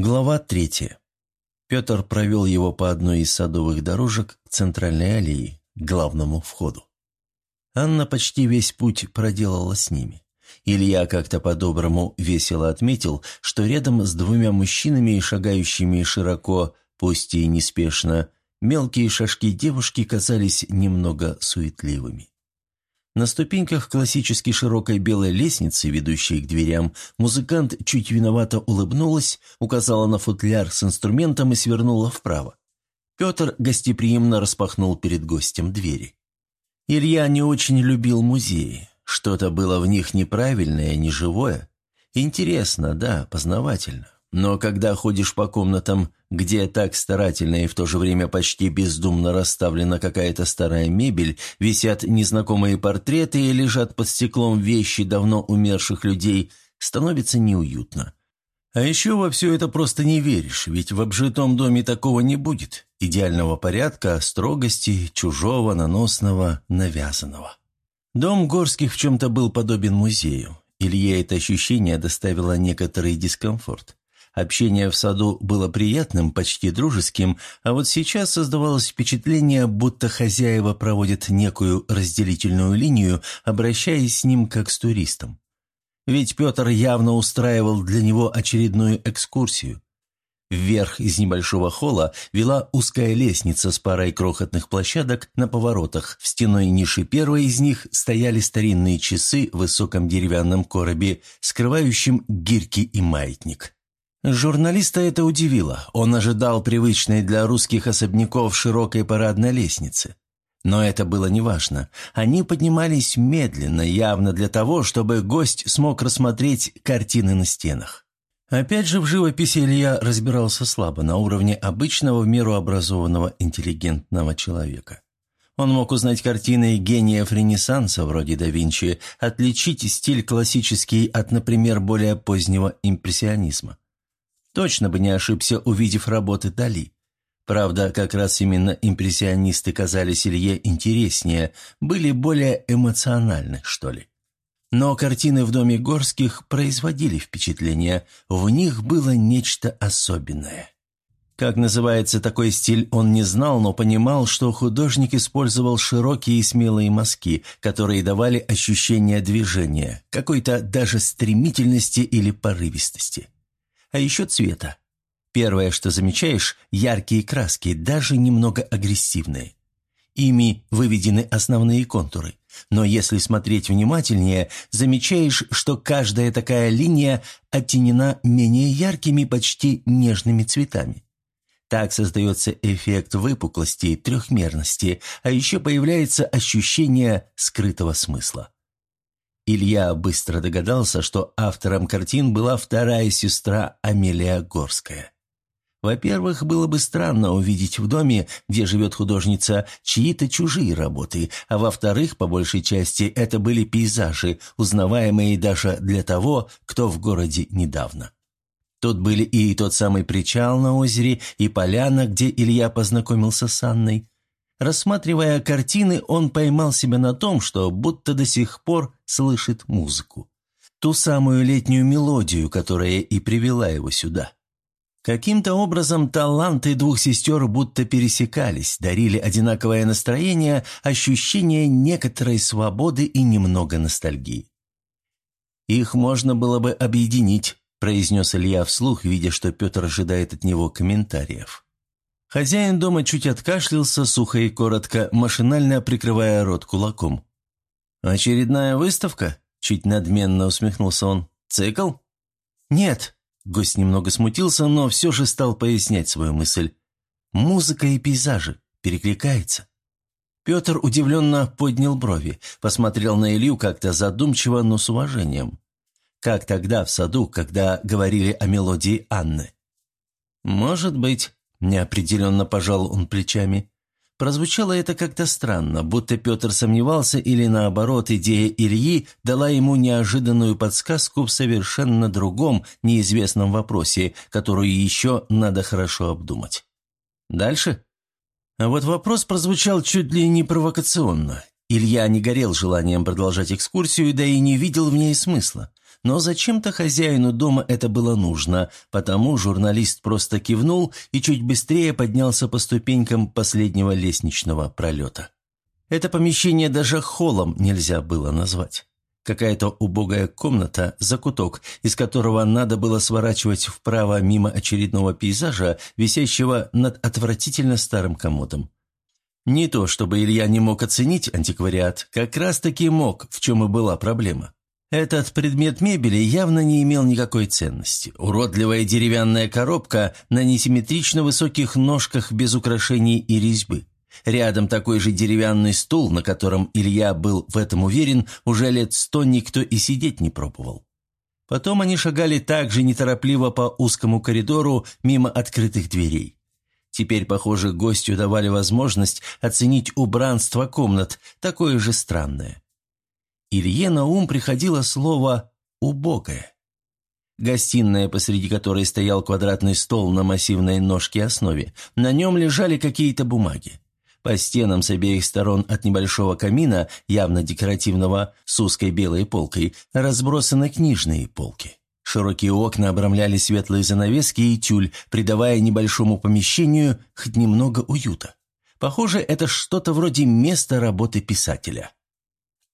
Глава третья. Петр провел его по одной из садовых дорожек к центральной аллее, к главному входу. Анна почти весь путь проделала с ними. Илья как-то по-доброму весело отметил, что рядом с двумя мужчинами, шагающими широко, пусть и неспешно, мелкие шажки девушки казались немного суетливыми. На ступеньках классически широкой белой лестницы, ведущей к дверям, музыкант чуть виновато улыбнулась, указала на футляр с инструментом и свернула вправо. Петр гостеприимно распахнул перед гостем двери. Илья не очень любил музеи. Что-то было в них неправильное, неживое. Интересно, да, познавательно. Но когда ходишь по комнатам, где так старательно и в то же время почти бездумно расставлена какая-то старая мебель, висят незнакомые портреты и лежат под стеклом вещи давно умерших людей, становится неуютно. А еще во все это просто не веришь, ведь в обжитом доме такого не будет. Идеального порядка, строгости, чужого, наносного, навязанного. Дом Горских в чем-то был подобен музею. Илье это ощущение доставило некоторый дискомфорт. Общение в саду было приятным, почти дружеским, а вот сейчас создавалось впечатление, будто хозяева проводят некую разделительную линию, обращаясь с ним как с туристом. Ведь Петр явно устраивал для него очередную экскурсию. Вверх из небольшого холла вела узкая лестница с парой крохотных площадок на поворотах. В стеной ниши первой из них стояли старинные часы в высоком деревянном коробе, скрывающем гирьки и маятник. Журналиста это удивило. Он ожидал привычной для русских особняков широкой парадной лестницы. Но это было неважно. Они поднимались медленно, явно для того, чтобы гость смог рассмотреть картины на стенах. Опять же, в живописи Илья разбирался слабо, на уровне обычного в меру образованного интеллигентного человека. Он мог узнать картины гениев Ренессанса, вроде да Винчи, отличить стиль классический от, например, более позднего импрессионизма. Точно бы не ошибся, увидев работы Дали. Правда, как раз именно импрессионисты казались Илье интереснее, были более эмоциональны, что ли. Но картины в доме Горских производили впечатление, в них было нечто особенное. Как называется такой стиль, он не знал, но понимал, что художник использовал широкие и смелые мазки, которые давали ощущение движения, какой-то даже стремительности или порывистости а еще цвета. Первое, что замечаешь – яркие краски, даже немного агрессивные. Ими выведены основные контуры. Но если смотреть внимательнее, замечаешь, что каждая такая линия оттенена менее яркими, почти нежными цветами. Так создается эффект выпуклости трехмерности, а еще появляется ощущение скрытого смысла. Илья быстро догадался, что автором картин была вторая сестра Амелия Горская. Во-первых, было бы странно увидеть в доме, где живет художница, чьи-то чужие работы, а во-вторых, по большей части, это были пейзажи, узнаваемые даже для того, кто в городе недавно. Тут были и тот самый причал на озере, и поляна, где Илья познакомился с Анной, Рассматривая картины, он поймал себя на том, что будто до сих пор слышит музыку. Ту самую летнюю мелодию, которая и привела его сюда. Каким-то образом таланты двух сестер будто пересекались, дарили одинаковое настроение, ощущение некоторой свободы и немного ностальгии. «Их можно было бы объединить», – произнес Илья вслух, видя, что Петр ожидает от него комментариев. Хозяин дома чуть откашлялся, сухо и коротко, машинально прикрывая рот кулаком. «Очередная выставка?» – чуть надменно усмехнулся он. «Цикл?» «Нет», – гость немного смутился, но все же стал пояснять свою мысль. «Музыка и пейзажи. Перекликается». Петр удивленно поднял брови, посмотрел на Илью как-то задумчиво, но с уважением. Как тогда в саду, когда говорили о мелодии Анны. «Может быть», Неопределенно пожал он плечами. Прозвучало это как-то странно, будто Петр сомневался или наоборот идея Ильи дала ему неожиданную подсказку в совершенно другом, неизвестном вопросе, которую еще надо хорошо обдумать. Дальше? А вот вопрос прозвучал чуть ли не провокационно. Илья не горел желанием продолжать экскурсию, да и не видел в ней смысла. Но зачем-то хозяину дома это было нужно, потому журналист просто кивнул и чуть быстрее поднялся по ступенькам последнего лестничного пролета. Это помещение даже холлом нельзя было назвать. Какая-то убогая комната, закуток, из которого надо было сворачивать вправо мимо очередного пейзажа, висящего над отвратительно старым комодом. Не то, чтобы Илья не мог оценить антиквариат, как раз-таки мог, в чем и была проблема. Этот предмет мебели явно не имел никакой ценности. Уродливая деревянная коробка на несимметрично высоких ножках без украшений и резьбы. Рядом такой же деревянный стул, на котором Илья был в этом уверен, уже лет сто никто и сидеть не пробовал. Потом они шагали так же неторопливо по узкому коридору мимо открытых дверей. Теперь, похоже, гостю давали возможность оценить убранство комнат, такое же странное. Илье на ум приходило слово «убогое». Гостиная, посреди которой стоял квадратный стол на массивной ножке основе. На нем лежали какие-то бумаги. По стенам с обеих сторон от небольшого камина, явно декоративного, с узкой белой полкой, разбросаны книжные полки. Широкие окна обрамляли светлые занавески и тюль, придавая небольшому помещению хоть немного уюта. Похоже, это что-то вроде места работы писателя.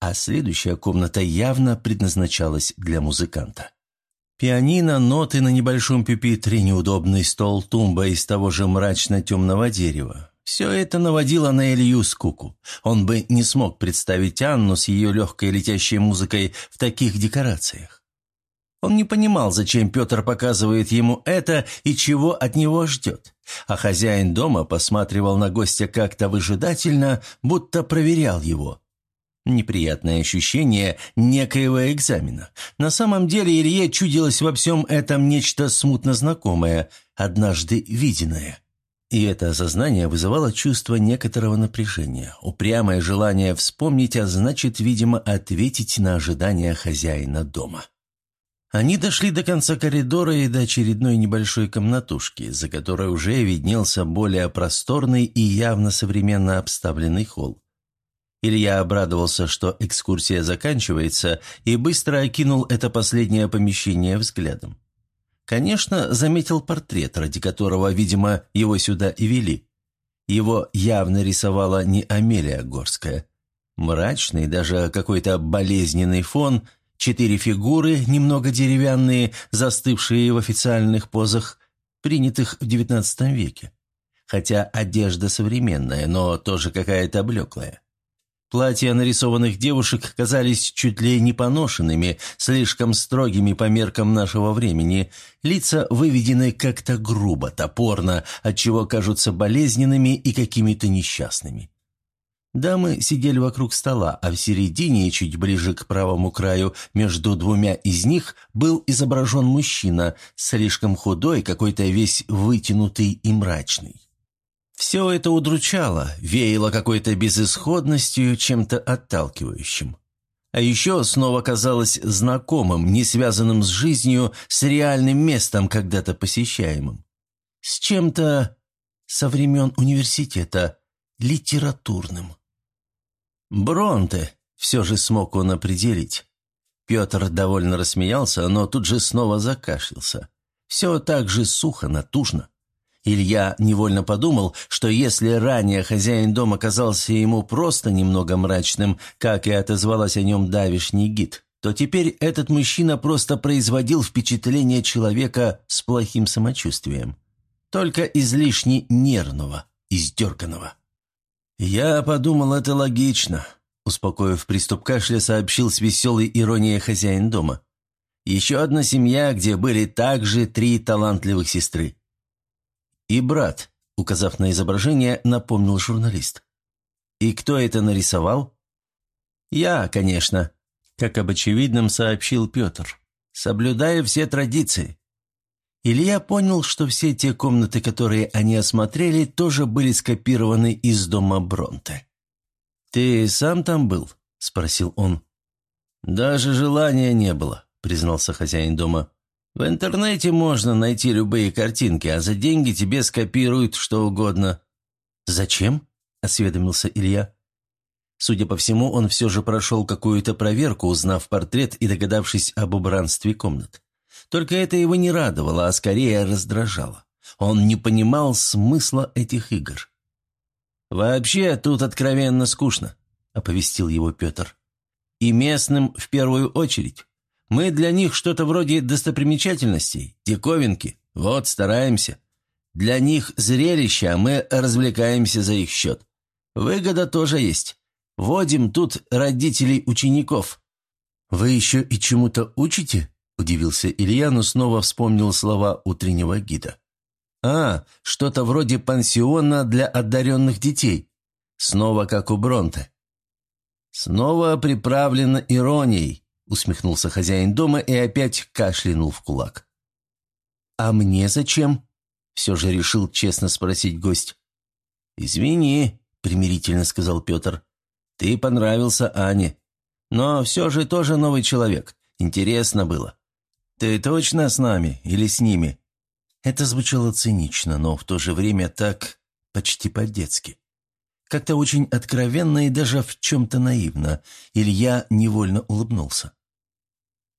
А следующая комната явно предназначалась для музыканта. Пианино, ноты на небольшом пюпитре, неудобный стол, тумба из того же мрачно-темного дерева. Все это наводило на Илью скуку. Он бы не смог представить Анну с ее легкой летящей музыкой в таких декорациях. Он не понимал, зачем Петр показывает ему это и чего от него ждет. А хозяин дома посматривал на гостя как-то выжидательно, будто проверял его. Неприятное ощущение некоего экзамена. На самом деле Илье чудилось во всем этом нечто смутно знакомое, однажды виденное. И это осознание вызывало чувство некоторого напряжения, упрямое желание вспомнить, а значит, видимо, ответить на ожидания хозяина дома. Они дошли до конца коридора и до очередной небольшой комнатушки, за которой уже виднелся более просторный и явно современно обставленный холл. Илья обрадовался, что экскурсия заканчивается, и быстро окинул это последнее помещение взглядом. Конечно, заметил портрет, ради которого, видимо, его сюда и вели. Его явно рисовала не Амелия Горская. Мрачный, даже какой-то болезненный фон – Четыре фигуры, немного деревянные, застывшие в официальных позах, принятых в XIX веке. Хотя одежда современная, но тоже какая-то блеклая. Платья нарисованных девушек казались чуть ли не поношенными, слишком строгими по меркам нашего времени, лица выведены как-то грубо, топорно, отчего кажутся болезненными и какими-то несчастными. Дамы сидели вокруг стола, а в середине, чуть ближе к правому краю, между двумя из них был изображен мужчина, слишком худой, какой-то весь вытянутый и мрачный. Все это удручало, веяло какой-то безысходностью, чем-то отталкивающим. А еще снова казалось знакомым, не связанным с жизнью, с реальным местом, когда-то посещаемым. С чем-то со времен университета, литературным. «Бронте», — все же смог он определить. Петр довольно рассмеялся, но тут же снова закашлялся. Все так же сухо, натужно. Илья невольно подумал, что если ранее хозяин дома казался ему просто немного мрачным, как и отозвалась о нем давишний гид, то теперь этот мужчина просто производил впечатление человека с плохим самочувствием. Только излишне нервного, издерганного. «Я подумал, это логично», – успокоив приступ кашля, сообщил с веселой иронией хозяин дома. «Еще одна семья, где были также три талантливых сестры». «И брат», – указав на изображение, напомнил журналист. «И кто это нарисовал?» «Я, конечно», – как об очевидном сообщил Петр. «Соблюдая все традиции. Илья понял, что все те комнаты, которые они осмотрели, тоже были скопированы из дома Бронте. «Ты сам там был?» – спросил он. «Даже желания не было», – признался хозяин дома. «В интернете можно найти любые картинки, а за деньги тебе скопируют что угодно». «Зачем?» – осведомился Илья. Судя по всему, он все же прошел какую-то проверку, узнав портрет и догадавшись об убранстве комнат. Только это его не радовало, а скорее раздражало. Он не понимал смысла этих игр. «Вообще тут откровенно скучно», — оповестил его Петр. «И местным в первую очередь. Мы для них что-то вроде достопримечательностей, диковинки. Вот, стараемся. Для них зрелище, а мы развлекаемся за их счет. Выгода тоже есть. Водим тут родителей учеников». «Вы еще и чему-то учите?» – удивился Илья, но снова вспомнил слова утреннего гида. «А, что-то вроде пансиона для одаренных детей. Снова как у Бронте». «Снова приправлено иронией», – усмехнулся хозяин дома и опять кашлянул в кулак. «А мне зачем?» – все же решил честно спросить гость. «Извини», – примирительно сказал Петр. «Ты понравился Ане. Но все же тоже новый человек. Интересно было. Ты точно с нами или с ними?» Это звучало цинично, но в то же время так почти по-детски. Как-то очень откровенно и даже в чем-то наивно. Илья невольно улыбнулся.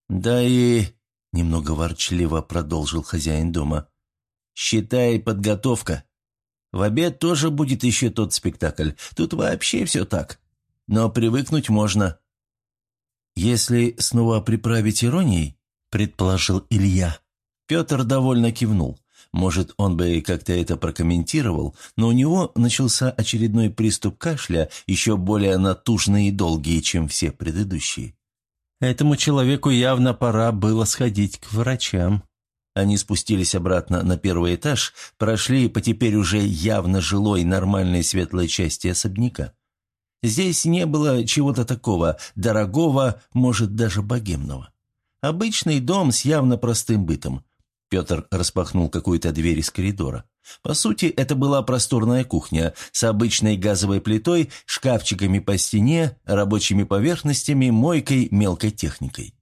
«Да и...» — немного ворчливо продолжил хозяин дома. «Считай, подготовка. В обед тоже будет еще тот спектакль. Тут вообще все так. Но привыкнуть можно». «Если снова приправить иронией», — предположил Илья. Петр довольно кивнул. Может, он бы как-то это прокомментировал, но у него начался очередной приступ кашля, еще более натужный и долгий, чем все предыдущие. Этому человеку явно пора было сходить к врачам. Они спустились обратно на первый этаж, прошли по теперь уже явно жилой нормальной светлой части особняка. Здесь не было чего-то такого дорогого, может, даже богемного. Обычный дом с явно простым бытом. Петр распахнул какую-то дверь из коридора. По сути, это была просторная кухня с обычной газовой плитой, шкафчиками по стене, рабочими поверхностями, мойкой, мелкой техникой.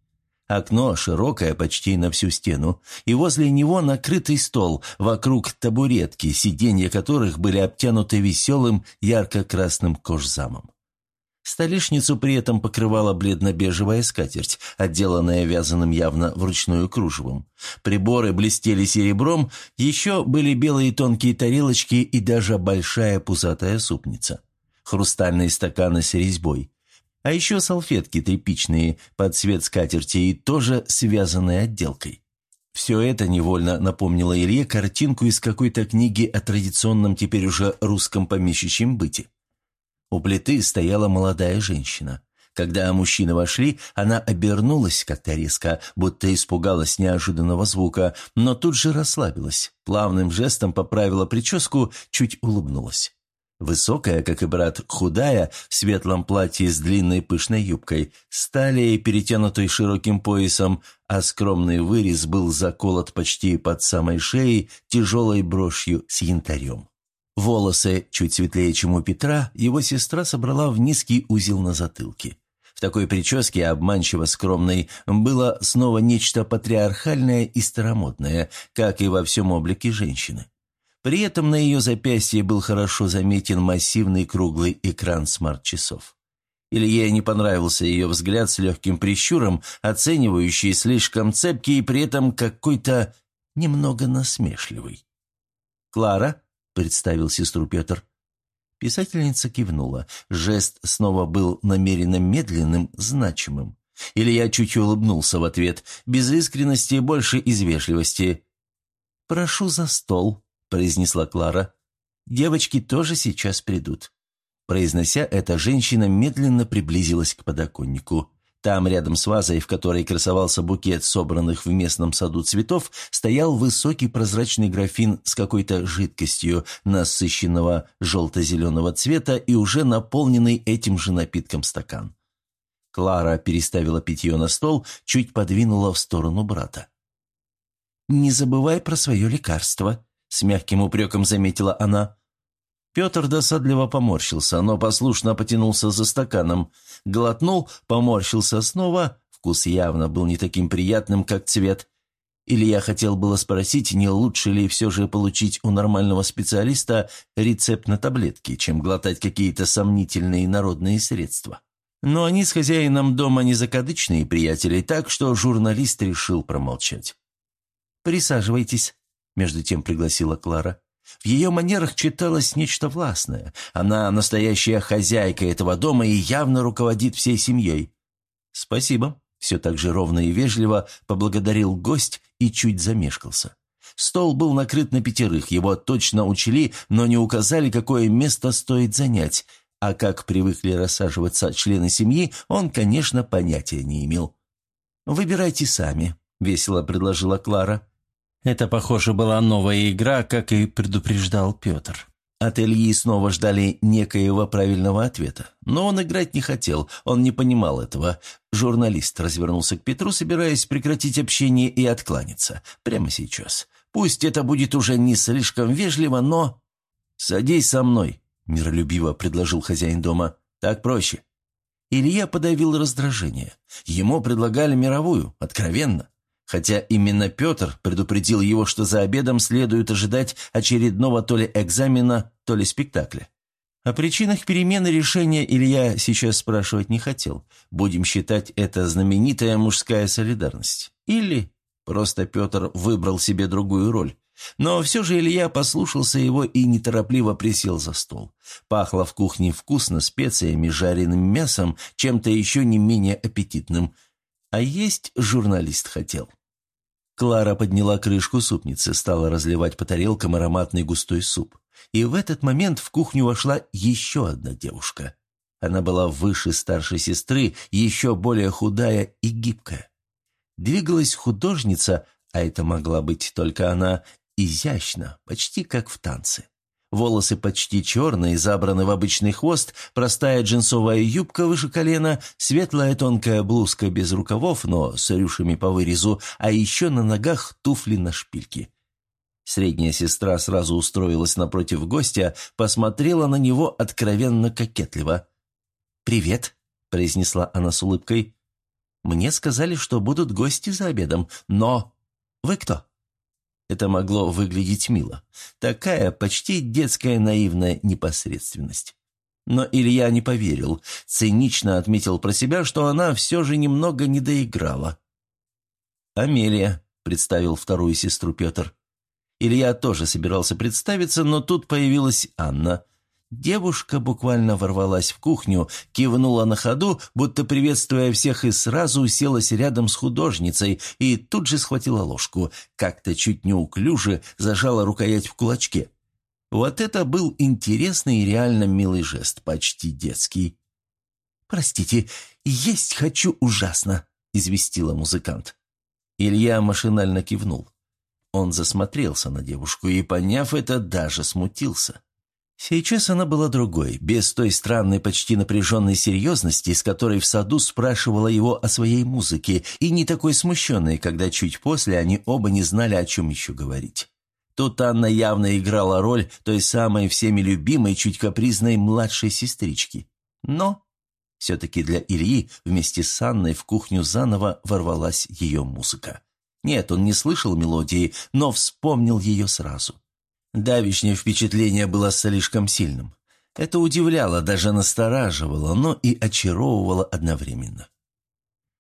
Окно широкое почти на всю стену, и возле него накрытый стол, вокруг табуретки, сиденья которых были обтянуты веселым ярко-красным кожзамом. Столешницу при этом покрывала бледно-бежевая скатерть, отделанная вязаным явно вручную кружевом. Приборы блестели серебром, еще были белые тонкие тарелочки и даже большая пузатая супница. Хрустальные стаканы с резьбой. А еще салфетки тряпичные под цвет скатерти и тоже связанные отделкой. Все это невольно напомнило Илье картинку из какой-то книги о традиционном теперь уже русском помещичьем быте. У плиты стояла молодая женщина. Когда мужчины вошли, она обернулась как-то резко, будто испугалась неожиданного звука, но тут же расслабилась, плавным жестом поправила прическу, чуть улыбнулась. Высокая, как и брат, худая, в светлом платье с длинной пышной юбкой, с талией, перетянутой широким поясом, а скромный вырез был заколот почти под самой шеей тяжелой брошью с янтарем. Волосы, чуть светлее, чем у Петра, его сестра собрала в низкий узел на затылке. В такой прическе, обманчиво скромной, было снова нечто патриархальное и старомодное, как и во всем облике женщины. При этом на ее запястье был хорошо заметен массивный круглый экран смарт-часов. Илье не понравился ее взгляд с легким прищуром, оценивающий слишком цепкий и при этом какой-то немного насмешливый. «Клара?» – представил сестру Петр. Писательница кивнула. Жест снова был намеренно медленным, значимым. Илья чуть улыбнулся в ответ, без искренности, больше из вежливости. «Прошу за стол», – произнесла Клара. «Девочки тоже сейчас придут». Произнося это, женщина медленно приблизилась к подоконнику. Там, рядом с вазой, в которой красовался букет собранных в местном саду цветов, стоял высокий прозрачный графин с какой-то жидкостью насыщенного желто-зеленого цвета и уже наполненный этим же напитком стакан. Клара переставила питье на стол, чуть подвинула в сторону брата. «Не забывай про свое лекарство», — с мягким упреком заметила она. Петр досадливо поморщился, но послушно потянулся за стаканом. Глотнул, поморщился снова, вкус явно был не таким приятным, как цвет. Или я хотел было спросить, не лучше ли все же получить у нормального специалиста рецепт на таблетки, чем глотать какие-то сомнительные народные средства. Но они с хозяином дома не закадычные приятели, так что журналист решил промолчать. «Присаживайтесь», — между тем пригласила Клара. В ее манерах читалось нечто властное. Она настоящая хозяйка этого дома и явно руководит всей семьей. «Спасибо», — все так же ровно и вежливо поблагодарил гость и чуть замешкался. Стол был накрыт на пятерых, его точно учли, но не указали, какое место стоит занять, а как привыкли рассаживаться члены семьи, он, конечно, понятия не имел. «Выбирайте сами», — весело предложила Клара. Это, похоже, была новая игра, как и предупреждал Петр. От Ильи снова ждали некоего правильного ответа. Но он играть не хотел, он не понимал этого. Журналист развернулся к Петру, собираясь прекратить общение и откланяться. Прямо сейчас. Пусть это будет уже не слишком вежливо, но... «Садись со мной», — миролюбиво предложил хозяин дома. «Так проще». Илья подавил раздражение. Ему предлагали мировую, откровенно хотя именно Петр предупредил его, что за обедом следует ожидать очередного то ли экзамена, то ли спектакля. О причинах перемены решения Илья сейчас спрашивать не хотел. Будем считать это знаменитая мужская солидарность. Или просто Петр выбрал себе другую роль. Но все же Илья послушался его и неторопливо присел за стол. Пахло в кухне вкусно специями, жареным мясом, чем-то еще не менее аппетитным – а есть журналист хотел. Клара подняла крышку супницы, стала разливать по тарелкам ароматный густой суп. И в этот момент в кухню вошла еще одна девушка. Она была выше старшей сестры, еще более худая и гибкая. Двигалась художница, а это могла быть только она, изящно, почти как в танце. Волосы почти черные, забраны в обычный хвост, простая джинсовая юбка выше колена, светлая тонкая блузка без рукавов, но с рюшами по вырезу, а еще на ногах туфли на шпильке. Средняя сестра сразу устроилась напротив гостя, посмотрела на него откровенно кокетливо. «Привет», — произнесла она с улыбкой. «Мне сказали, что будут гости за обедом, но... Вы кто?» Это могло выглядеть мило. Такая почти детская наивная непосредственность. Но Илья не поверил, цинично отметил про себя, что она все же немного не доиграла. «Амелия», — представил вторую сестру Петр. Илья тоже собирался представиться, но тут появилась Анна. Девушка буквально ворвалась в кухню, кивнула на ходу, будто приветствуя всех, и сразу уселась рядом с художницей, и тут же схватила ложку, как-то чуть неуклюже зажала рукоять в кулачке. Вот это был интересный и реально милый жест, почти детский. «Простите, есть хочу ужасно», — известила музыкант. Илья машинально кивнул. Он засмотрелся на девушку и, поняв это, даже смутился. Сейчас она была другой, без той странной, почти напряженной серьезности, с которой в саду спрашивала его о своей музыке, и не такой смущенной, когда чуть после они оба не знали, о чем еще говорить. Тут Анна явно играла роль той самой всеми любимой, чуть капризной младшей сестрички. Но все-таки для Ильи вместе с Анной в кухню заново ворвалась ее музыка. Нет, он не слышал мелодии, но вспомнил ее сразу. Давишнее впечатление было слишком сильным. Это удивляло, даже настораживало, но и очаровывало одновременно.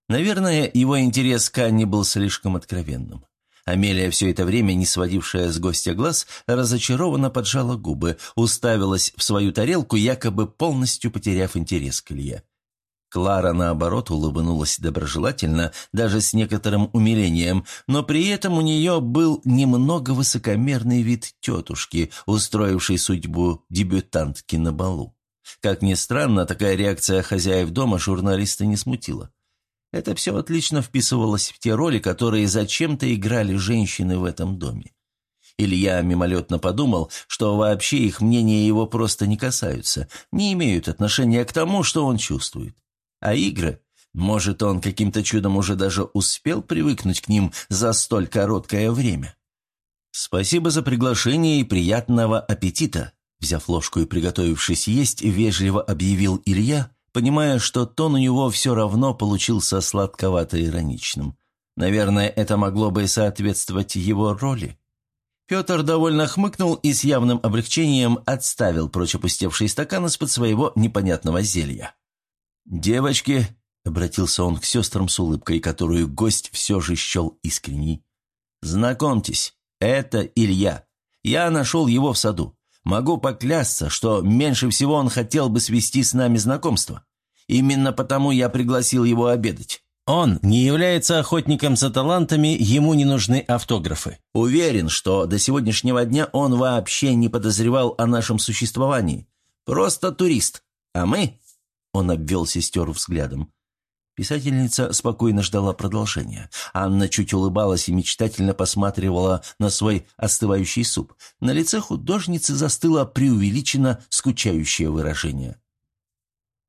Наверное, его интерес к Анне был слишком откровенным. Амелия, все это время не сводившая с гостя глаз, разочарованно поджала губы, уставилась в свою тарелку, якобы полностью потеряв интерес к Илье. Клара, наоборот, улыбнулась доброжелательно, даже с некоторым умилением, но при этом у нее был немного высокомерный вид тетушки, устроившей судьбу дебютантки на балу. Как ни странно, такая реакция хозяев дома журналиста не смутила. Это все отлично вписывалось в те роли, которые зачем-то играли женщины в этом доме. Илья мимолетно подумал, что вообще их мнения его просто не касаются, не имеют отношения к тому, что он чувствует. А игры? Может, он каким-то чудом уже даже успел привыкнуть к ним за столь короткое время? «Спасибо за приглашение и приятного аппетита», взяв ложку и приготовившись есть, вежливо объявил Илья, понимая, что тон у него все равно получился сладковато-ироничным. Наверное, это могло бы соответствовать его роли. Петр довольно хмыкнул и с явным облегчением отставил прочь опустевший стакан из-под своего непонятного зелья. «Девочки», — обратился он к сестрам с улыбкой, которую гость все же счел искренней, — «знакомьтесь, это Илья. Я нашел его в саду. Могу поклясться, что меньше всего он хотел бы свести с нами знакомство. Именно потому я пригласил его обедать. Он не является охотником за талантами, ему не нужны автографы. Уверен, что до сегодняшнего дня он вообще не подозревал о нашем существовании. Просто турист. А мы...» Он обвел сестер взглядом. Писательница спокойно ждала продолжения. Анна чуть улыбалась и мечтательно посматривала на свой остывающий суп. На лице художницы застыло преувеличенно скучающее выражение.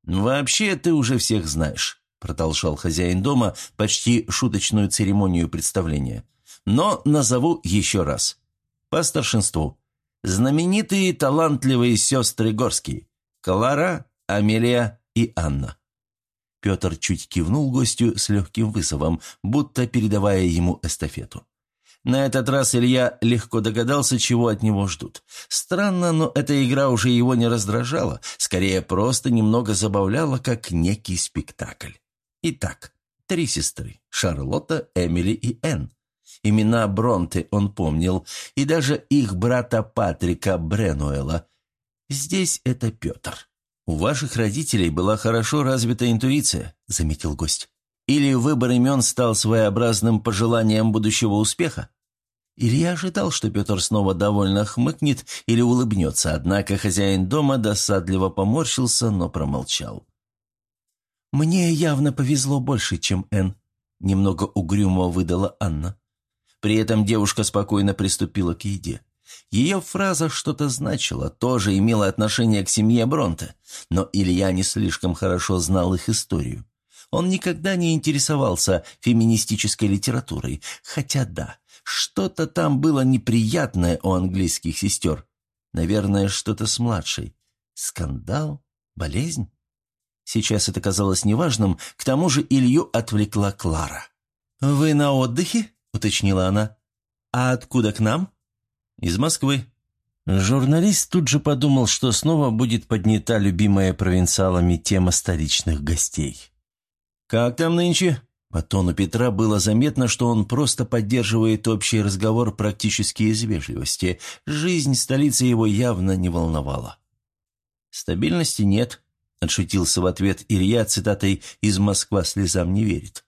«Вообще ты уже всех знаешь», — продолжал хозяин дома почти шуточную церемонию представления. «Но назову еще раз. По старшинству. Знаменитые талантливые сестры Горские. Клара, Амелия и Анна». Петр чуть кивнул гостю с легким вызовом, будто передавая ему эстафету. На этот раз Илья легко догадался, чего от него ждут. Странно, но эта игра уже его не раздражала, скорее просто немного забавляла, как некий спектакль. Итак, три сестры – Шарлотта, Эмили и Энн. Имена Бронте он помнил, и даже их брата Патрика Бренуэла. Здесь это Петр. «У ваших родителей была хорошо развита интуиция», – заметил гость. «Или выбор имен стал своеобразным пожеланием будущего успеха?» Илья ожидал, что Петр снова довольно хмыкнет или улыбнется, однако хозяин дома досадливо поморщился, но промолчал. «Мне явно повезло больше, чем Энн», — немного угрюмо выдала Анна. При этом девушка спокойно приступила к еде. Ее фраза что-то значила, тоже имела отношение к семье Бронте, но Илья не слишком хорошо знал их историю. Он никогда не интересовался феминистической литературой, хотя да, что-то там было неприятное у английских сестер. Наверное, что-то с младшей. Скандал? Болезнь? Сейчас это казалось неважным, к тому же Илью отвлекла Клара. «Вы на отдыхе?» – уточнила она. «А откуда к нам?» «Из Москвы». Журналист тут же подумал, что снова будет поднята любимая провинциалами тема столичных гостей. «Как там нынче?» По тону Петра было заметно, что он просто поддерживает общий разговор практически из вежливости. Жизнь столицы его явно не волновала. «Стабильности нет», — отшутился в ответ Илья цитатой «Из Москва слезам не верит».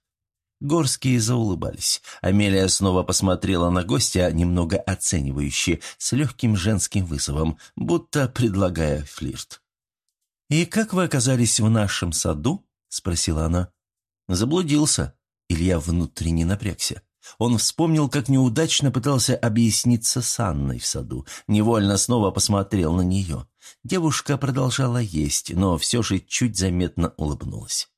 Горские заулыбались. Амелия снова посмотрела на гостя, немного оценивающе, с легким женским вызовом, будто предлагая флирт. «И как вы оказались в нашем саду?» — спросила она. «Заблудился», Илья внутренне напрягся. Он вспомнил, как неудачно пытался объясниться с Анной в саду. Невольно снова посмотрел на нее. Девушка продолжала есть, но все же чуть заметно улыбнулась.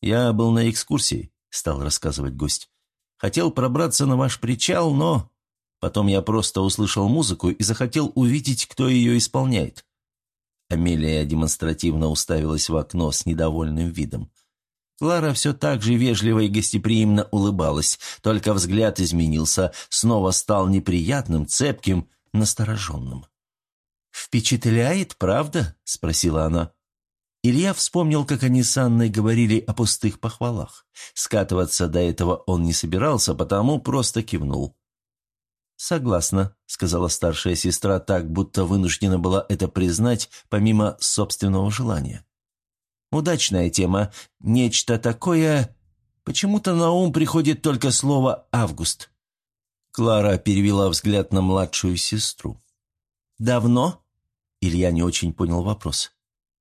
«Я был на экскурсии», — стал рассказывать гость. «Хотел пробраться на ваш причал, но...» Потом я просто услышал музыку и захотел увидеть, кто ее исполняет. Амелия демонстративно уставилась в окно с недовольным видом. Клара все так же вежливо и гостеприимно улыбалась, только взгляд изменился, снова стал неприятным, цепким, настороженным. «Впечатляет, правда?» – спросила она. Илья вспомнил, как они с Анной говорили о пустых похвалах. Скатываться до этого он не собирался, потому просто кивнул. «Согласна», — сказала старшая сестра так, будто вынуждена была это признать помимо собственного желания. Удачная тема. Нечто такое... Почему-то на ум приходит только слово «август». Клара перевела взгляд на младшую сестру. «Давно?» Илья не очень понял вопрос.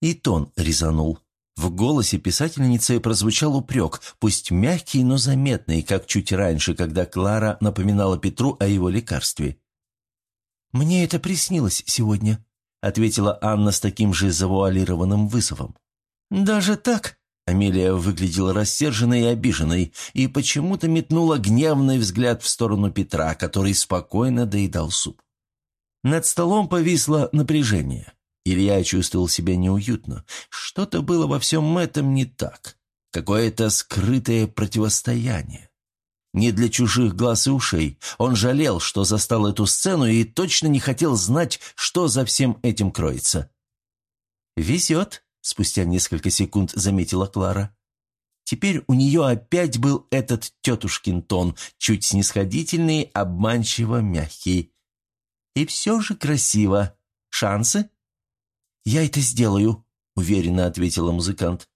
И тон резанул. В голосе писательницы прозвучал упрек, пусть мягкий, но заметный, как чуть раньше, когда Клара напоминала Петру о его лекарстве. «Мне это приснилось сегодня», — ответила Анна с таким же завуалированным вызовом. «Даже так?» Амелия выглядела рассерженной и обиженной, и почему-то метнула гневный взгляд в сторону Петра, который спокойно доедал суп. Над столом повисло напряжение. Илья чувствовал себя неуютно. Что-то было во всем этом не так. Какое-то скрытое противостояние. Не для чужих глаз и ушей. Он жалел, что застал эту сцену и точно не хотел знать, что за всем этим кроется. «Везет», — спустя несколько секунд заметила Клара. Теперь у нее опять был этот тетушкин тон, чуть снисходительный, обманчиво мягкий. «И все же красиво. Шансы?» «Я это сделаю», — уверенно ответила музыкант.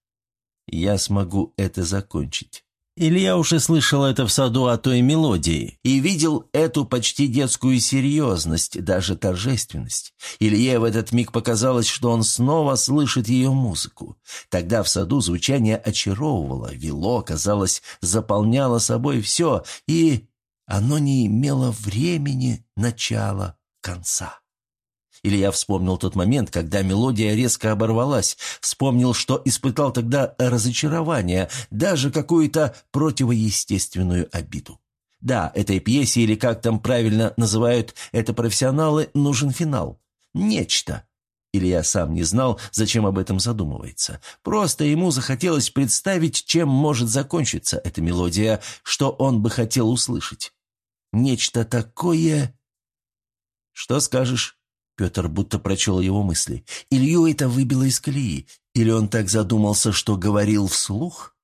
«Я смогу это закончить». Илья уже слышал это в саду о той мелодии и видел эту почти детскую серьезность, даже торжественность. Илье в этот миг показалось, что он снова слышит ее музыку. Тогда в саду звучание очаровывало, вело, казалось, заполняло собой все, и оно не имело времени, начала, конца. Илья вспомнил тот момент, когда мелодия резко оборвалась, вспомнил, что испытал тогда разочарование, даже какую-то противоестественную обиду. Да, этой пьесе, или как там правильно называют это профессионалы, нужен финал. Нечто. Илья сам не знал, зачем об этом задумывается. Просто ему захотелось представить, чем может закончиться эта мелодия, что он бы хотел услышать. Нечто такое... «Что скажешь?» Петр будто прочел его мысли. Илью это выбило из колеи. Или он так задумался, что говорил вслух?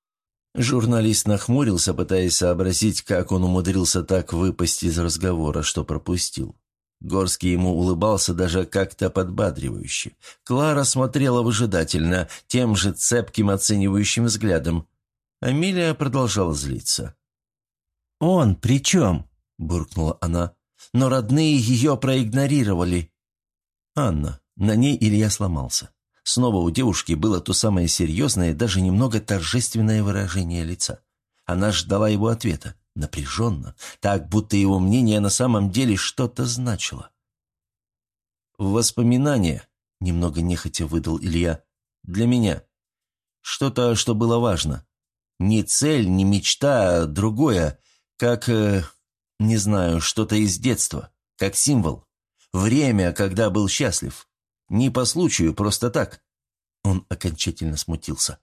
Журналист нахмурился, пытаясь сообразить, как он умудрился так выпасть из разговора, что пропустил. Горский ему улыбался даже как-то подбадривающе. Клара смотрела выжидательно, тем же цепким оценивающим взглядом. Амилия продолжала злиться. «Он при чем?» – буркнула она. «Но родные ее проигнорировали. Анна. На ней Илья сломался. Снова у девушки было то самое серьезное, даже немного торжественное выражение лица. Она ждала его ответа, напряженно, так, будто его мнение на самом деле что-то значило. «Воспоминания», — немного нехотя выдал Илья, — «для меня. Что-то, что было важно. Не цель, не мечта, а другое, как, э, не знаю, что-то из детства, как символ. Время, когда был счастлив. Не по случаю, просто так». Он окончательно смутился.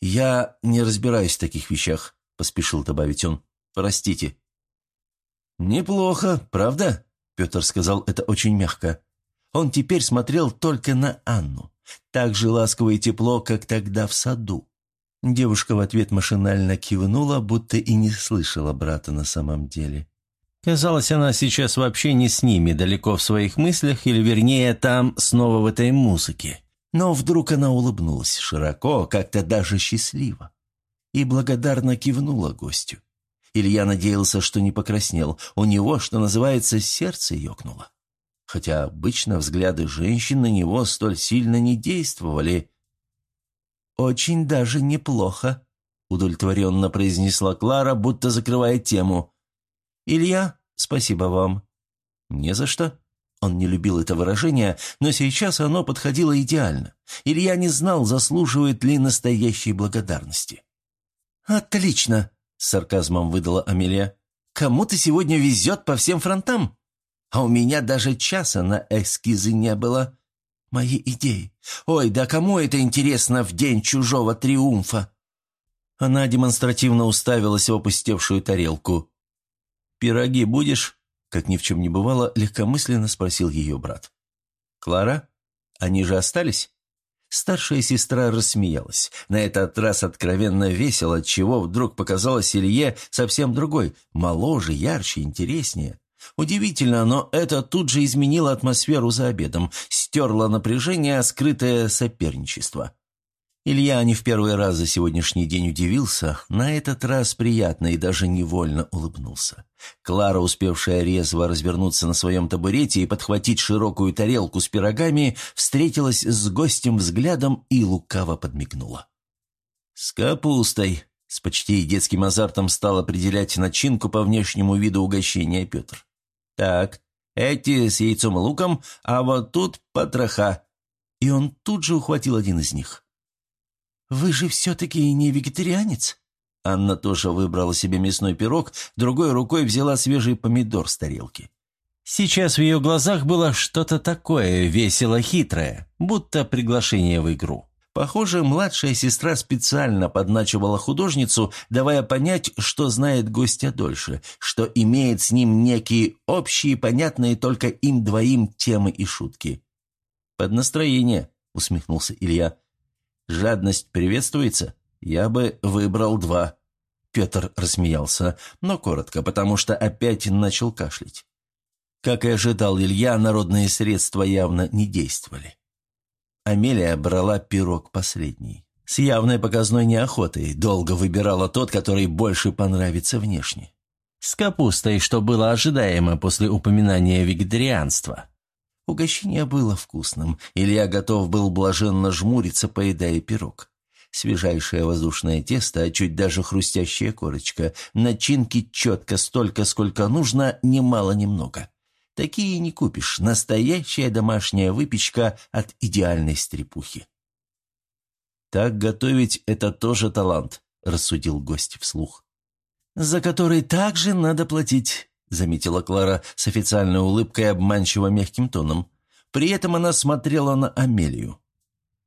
«Я не разбираюсь в таких вещах», — поспешил добавить он. «Простите». «Неплохо, правда?» — Петр сказал это очень мягко. Он теперь смотрел только на Анну. Так же ласково и тепло, как тогда в саду. Девушка в ответ машинально кивнула, будто и не слышала брата на самом деле. Казалось, она сейчас вообще не с ними, далеко в своих мыслях, или вернее, там, снова в этой музыке. Но вдруг она улыбнулась широко, как-то даже счастливо. И благодарно кивнула гостю. Илья надеялся, что не покраснел. У него, что называется, сердце ёкнуло. Хотя обычно взгляды женщин на него столь сильно не действовали. «Очень даже неплохо», — удовлетворенно произнесла Клара, будто закрывая тему. «Илья, спасибо вам». «Не за что». Он не любил это выражение, но сейчас оно подходило идеально. Илья не знал, заслуживает ли настоящей благодарности. «Отлично!» — с сарказмом выдала Амелия. «Кому-то сегодня везет по всем фронтам. А у меня даже часа на эскизы не было. Мои идеи. Ой, да кому это интересно в день чужого триумфа?» Она демонстративно уставилась в опустевшую тарелку. «Пироги будешь?» Как ни в чем не бывало, легкомысленно спросил ее брат. «Клара? Они же остались?» Старшая сестра рассмеялась. На этот раз откровенно весело, чего вдруг показалось Илье совсем другой, моложе, ярче, интереснее. Удивительно, но это тут же изменило атмосферу за обедом, стерло напряжение, скрытое соперничество. Илья не в первый раз за сегодняшний день удивился, на этот раз приятно и даже невольно улыбнулся. Клара, успевшая резво развернуться на своем табурете и подхватить широкую тарелку с пирогами, встретилась с гостем взглядом и лукаво подмигнула. «С капустой», — с почти детским азартом стал определять начинку по внешнему виду угощения Петр. «Так, эти с яйцом и луком, а вот тут потроха». И он тут же ухватил один из них. «Вы же все-таки не вегетарианец?» Анна тоже выбрала себе мясной пирог, другой рукой взяла свежий помидор с тарелки. Сейчас в ее глазах было что-то такое весело-хитрое, будто приглашение в игру. Похоже, младшая сестра специально подначивала художницу, давая понять, что знает гостя дольше, что имеет с ним некие общие, понятные только им двоим темы и шутки. «Под настроение», — усмехнулся Илья. «Жадность приветствуется? Я бы выбрал два». Петр рассмеялся, но коротко, потому что опять начал кашлять. Как и ожидал Илья, народные средства явно не действовали. Амелия брала пирог последний. С явной показной неохотой долго выбирала тот, который больше понравится внешне. С капустой, что было ожидаемо после упоминания вегетарианства. Угощение было вкусным. Илья готов был блаженно жмуриться, поедая пирог. Свежайшее воздушное тесто, а чуть даже хрустящая корочка. Начинки четко столько, сколько нужно, немало-немного. Такие не купишь. Настоящая домашняя выпечка от идеальной стрепухи. «Так готовить – это тоже талант», – рассудил гость вслух. «За который также надо платить», – заметила Клара с официальной улыбкой обманчиво мягким тоном. При этом она смотрела на Амелию.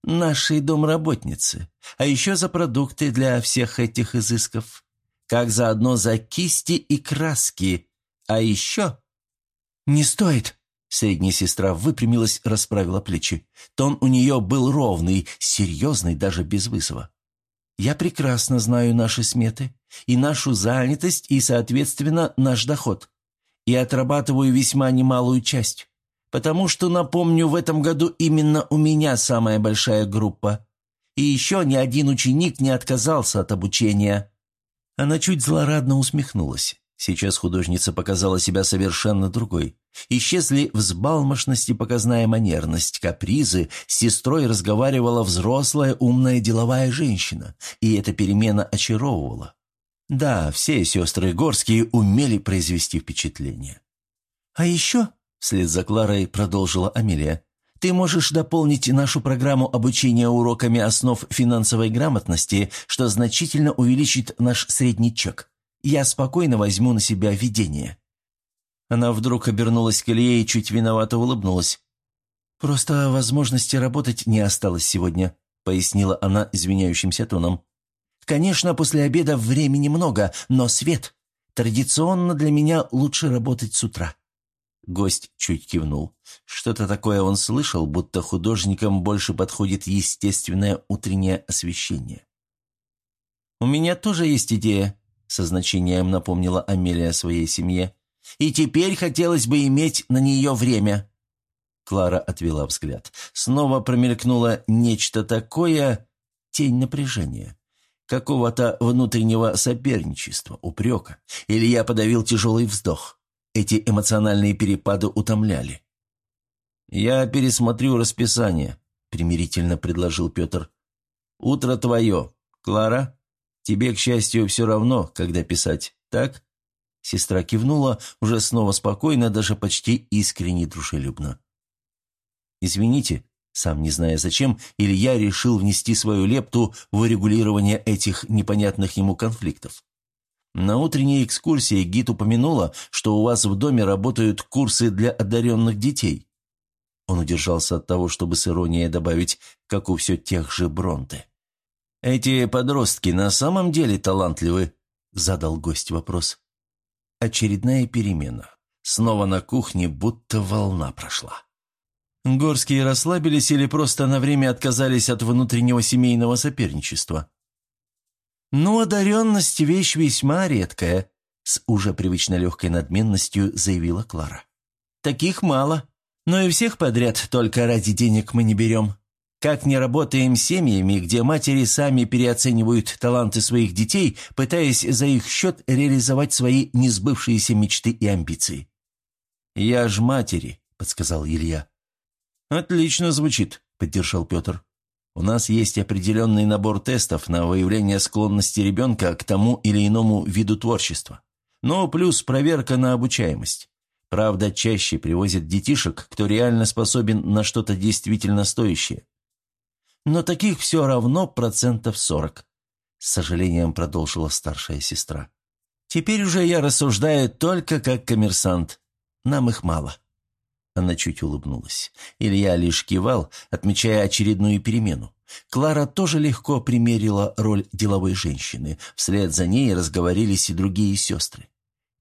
«Нашей домработницы. А еще за продукты для всех этих изысков. Как заодно за кисти и краски. А еще «Не стоит!» Средняя сестра выпрямилась, расправила плечи. Тон у нее был ровный, серьезный, даже без вызова. «Я прекрасно знаю наши сметы, и нашу занятость, и, соответственно, наш доход. И отрабатываю весьма немалую часть. Потому что, напомню, в этом году именно у меня самая большая группа. И еще ни один ученик не отказался от обучения». Она чуть злорадно усмехнулась. Сейчас художница показала себя совершенно другой. Исчезли взбалмошность и показная манерность, капризы, с сестрой разговаривала взрослая, умная, деловая женщина, и эта перемена очаровывала. Да, все сестры Горские умели произвести впечатление. «А еще», — вслед за Кларой продолжила Амелия, «ты можешь дополнить нашу программу обучения уроками основ финансовой грамотности, что значительно увеличит наш средний чек». Я спокойно возьму на себя ведение». Она вдруг обернулась к Илье и чуть виновато улыбнулась. «Просто возможности работать не осталось сегодня», — пояснила она извиняющимся тоном. «Конечно, после обеда времени много, но свет. Традиционно для меня лучше работать с утра». Гость чуть кивнул. Что-то такое он слышал, будто художникам больше подходит естественное утреннее освещение. «У меня тоже есть идея», со значением напомнила Амелия своей семье. «И теперь хотелось бы иметь на нее время». Клара отвела взгляд. Снова промелькнуло нечто такое, тень напряжения. Какого-то внутреннего соперничества, упрека. Илья подавил тяжелый вздох. Эти эмоциональные перепады утомляли. «Я пересмотрю расписание», — примирительно предложил Петр. «Утро твое. Клара?» Тебе, к счастью, все равно, когда писать, так?» Сестра кивнула, уже снова спокойно, даже почти искренне дружелюбно. «Извините», сам не зная зачем, Илья решил внести свою лепту в урегулирование этих непонятных ему конфликтов. На утренней экскурсии гид упомянула, что у вас в доме работают курсы для одаренных детей. Он удержался от того, чтобы с иронией добавить, как у все тех же Бронте. «Эти подростки на самом деле талантливы?» – задал гость вопрос. Очередная перемена. Снова на кухне будто волна прошла. Горские расслабились или просто на время отказались от внутреннего семейного соперничества? «Ну, одаренность – вещь весьма редкая», – с уже привычно легкой надменностью заявила Клара. «Таких мало, но и всех подряд только ради денег мы не берем. Как не работаем семьями, где матери сами переоценивают таланты своих детей, пытаясь за их счет реализовать свои несбывшиеся мечты и амбиции. «Я ж матери», — подсказал Илья. «Отлично звучит», — поддержал Петр. «У нас есть определенный набор тестов на выявление склонности ребенка к тому или иному виду творчества. Но плюс проверка на обучаемость. Правда, чаще привозят детишек, кто реально способен на что-то действительно стоящее но таких все равно процентов сорок», — с сожалением продолжила старшая сестра. «Теперь уже я рассуждаю только как коммерсант. Нам их мало». Она чуть улыбнулась. Илья лишь кивал, отмечая очередную перемену. Клара тоже легко примерила роль деловой женщины. Вслед за ней разговорились и другие сестры.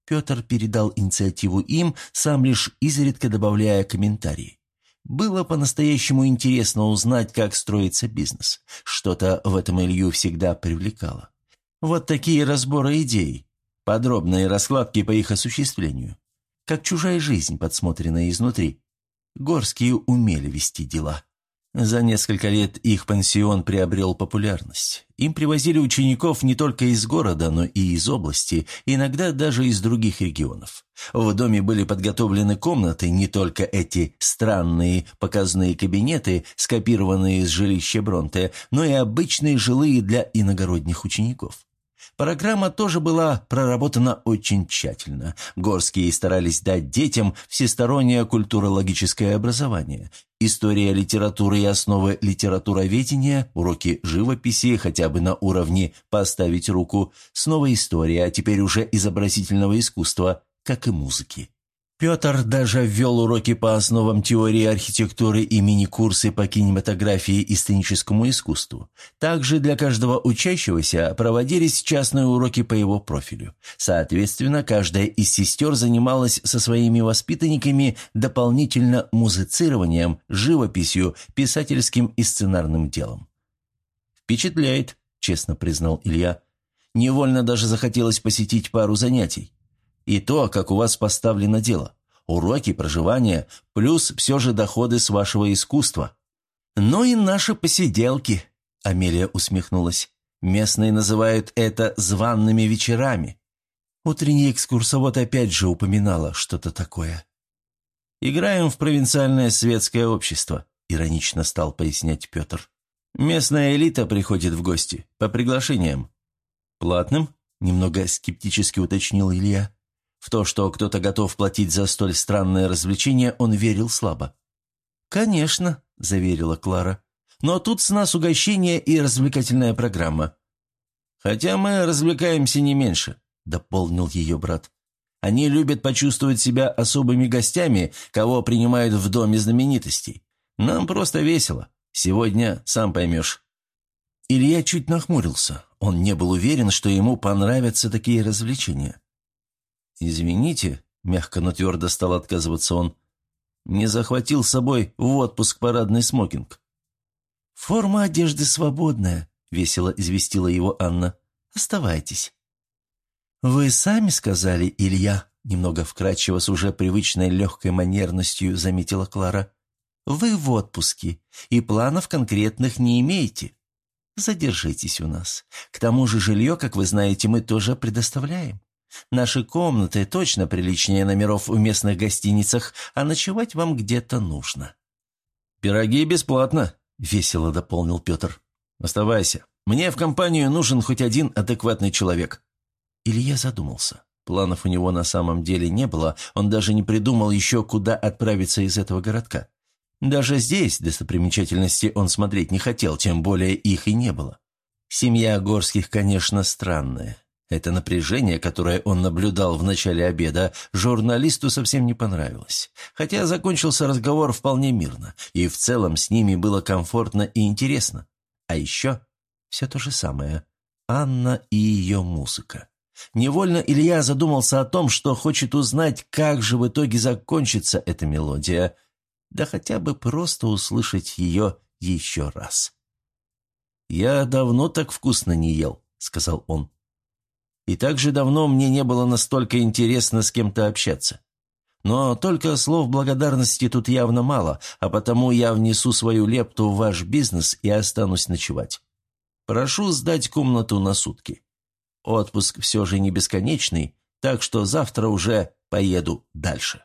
Петр передал инициативу им, сам лишь изредка добавляя комментарии. Было по-настоящему интересно узнать, как строится бизнес. Что-то в этом Илью всегда привлекало. Вот такие разборы идей, подробные раскладки по их осуществлению. Как чужая жизнь, подсмотренная изнутри. Горские умели вести дела. За несколько лет их пансион приобрел популярность. Им привозили учеников не только из города, но и из области, иногда даже из других регионов. В доме были подготовлены комнаты, не только эти странные показные кабинеты, скопированные из жилища Бронте, но и обычные жилые для иногородних учеников. Программа тоже была проработана очень тщательно. Горские старались дать детям всестороннее культурологическое образование. История литературы и основы литературоведения, уроки живописи хотя бы на уровне «поставить руку», снова история, а теперь уже изобразительного искусства, как и музыки. Петр даже ввел уроки по основам теории архитектуры и мини-курсы по кинематографии и сценическому искусству. Также для каждого учащегося проводились частные уроки по его профилю. Соответственно, каждая из сестер занималась со своими воспитанниками дополнительно музицированием, живописью, писательским и сценарным делом. «Впечатляет», – честно признал Илья. «Невольно даже захотелось посетить пару занятий». И то, как у вас поставлено дело. Уроки, проживание, плюс все же доходы с вашего искусства. Ну и наши посиделки, Амелия усмехнулась. Местные называют это «званными вечерами». Утренний экскурсовод опять же упоминала что-то такое. «Играем в провинциальное светское общество», — иронично стал пояснять Петр. «Местная элита приходит в гости, по приглашениям». «Платным?» — немного скептически уточнил Илья. В то, что кто-то готов платить за столь странное развлечение, он верил слабо. «Конечно», – заверила Клара. «Но тут с нас угощение и развлекательная программа». «Хотя мы развлекаемся не меньше», – дополнил ее брат. «Они любят почувствовать себя особыми гостями, кого принимают в доме знаменитостей. Нам просто весело. Сегодня сам поймешь». Илья чуть нахмурился. Он не был уверен, что ему понравятся такие развлечения. «Извините», — мягко, но твердо стал отказываться он, «не захватил с собой в отпуск парадный смокинг». «Форма одежды свободная», — весело известила его Анна. «Оставайтесь». «Вы сами сказали, Илья», — немного вкрадчиво с уже привычной легкой манерностью заметила Клара. «Вы в отпуске, и планов конкретных не имеете. Задержитесь у нас. К тому же жилье, как вы знаете, мы тоже предоставляем. Наши комнаты точно приличнее номеров в местных гостиницах, а ночевать вам где-то нужно». «Пироги бесплатно», — весело дополнил Петр. «Оставайся. Мне в компанию нужен хоть один адекватный человек». Илья задумался. Планов у него на самом деле не было, он даже не придумал еще, куда отправиться из этого городка. Даже здесь достопримечательности он смотреть не хотел, тем более их и не было. Семья Горских, конечно, странная. Это напряжение, которое он наблюдал в начале обеда, журналисту совсем не понравилось. Хотя закончился разговор вполне мирно, и в целом с ними было комфортно и интересно. А еще все то же самое. Анна и ее музыка. Невольно Илья задумался о том, что хочет узнать, как же в итоге закончится эта мелодия, да хотя бы просто услышать ее еще раз. «Я давно так вкусно не ел», — сказал он. И так же давно мне не было настолько интересно с кем-то общаться. Но только слов благодарности тут явно мало, а потому я внесу свою лепту в ваш бизнес и останусь ночевать. Прошу сдать комнату на сутки. Отпуск все же не бесконечный, так что завтра уже поеду дальше.